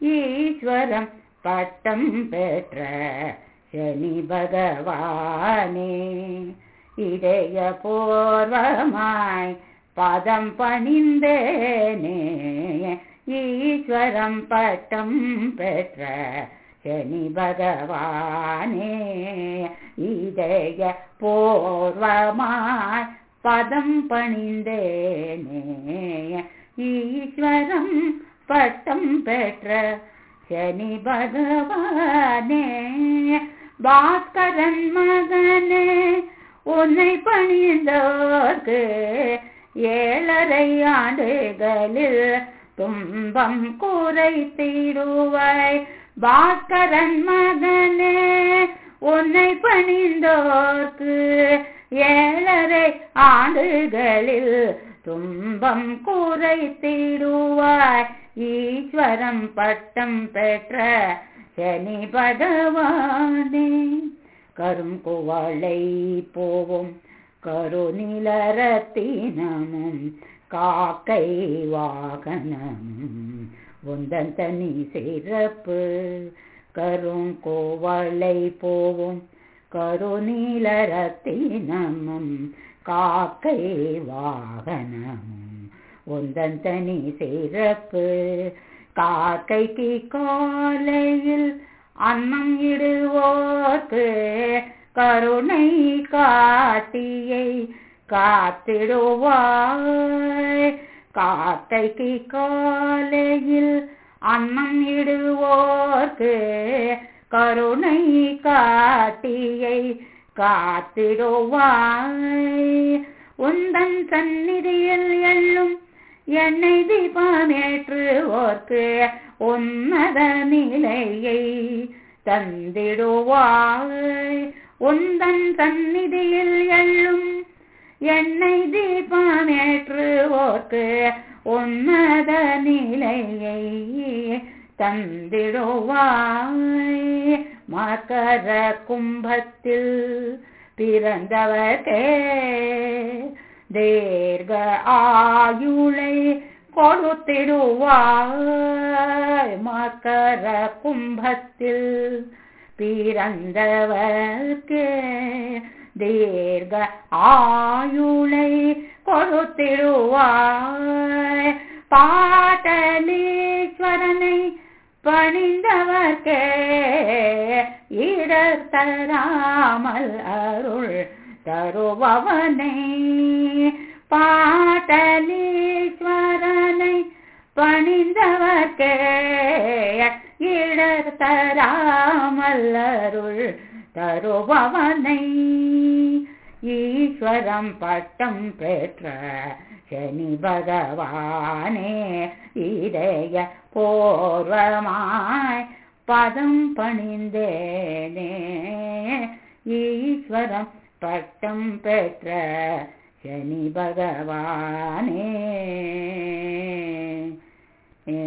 ஈஸ்வரம் பட்டம் பெற்ற சனி பகவானே. இதய பூர்வமாய் பதம் பணிந்தேனே. ஈஸ்வரம் பட்டம் பெற்ற சனி பகவானே. இதய பூர்வமாய் பதம் பணிந்தேனே. வரம் பெற்ற சனி பகவானே பாஸ்கரன் மகனே உன்னை பணிந்தோர்க்கு ஏழரை ஆண்டுகளில் துன்பம் குறைத்திடுவாய். பாஸ்கரன் மகனே உன்னை பணிந்தோர்க்கு ஏழரை ஆண்டுகளில் துன்பம் குறைத்திடுவாய். ஈஸ்வரம் பட்டம் பெற்ற சனி பகவானே. கரும் குவளை போவோம் கருநிலரத்தினமும் காக்கை வாகனமும் உந்தன் தனி சிறப்பு. கரும் கோவளை போவோம் கருநீலரத்தினமும் காக்கை வாகனமும் உந்தன் தனி சிறப்பு. காக்கைக்கு காலையில் அன்னம் இடுவோர்க்கு கருணை காட்டியை காத்திடுவாய். காக்கைக்கு காலையில் அன்னம் இடுவோர்க்கு கருணை காட்டியை காத்திடுவாய். உந்தன் சந்நிதியில் எள்ளும் என்னை தீபமேற்று ஓர்க்கு உன்னத நிலையை தந்திடுவாய். உந்தன் சந்நிதியில் எள்ளும் தீபமேற்று ஓர்க்கு உன்னத நிலையை தந்திடுவாய். மகர கும்பத்தில் பிறந்தவர்கே தீர்க ஆயுளை கொடுத்திடுவாய் மக்கர கும்பத்தில் பிறந்தவர்க்கே தீர்க ஆயுளை கொடுத்திடுவாய் பாட்டலீஸ்வரனை பணிந்தவர்க்கே இடர் தராமல் அருள் தருபவனை. பாட்டலீஸ்வரனை பணிந்தவர்க்கே. இடர் தராமல்லருள் தருபவனை. ஈஸ்வரம் பட்டம் பெற்ற சனி பகவானே இதய போர்வமாய் பதம் பணிந்தேனே. ஈஸ்வரம் பட்டம் பெற்ற சனி பகவானே. ஏ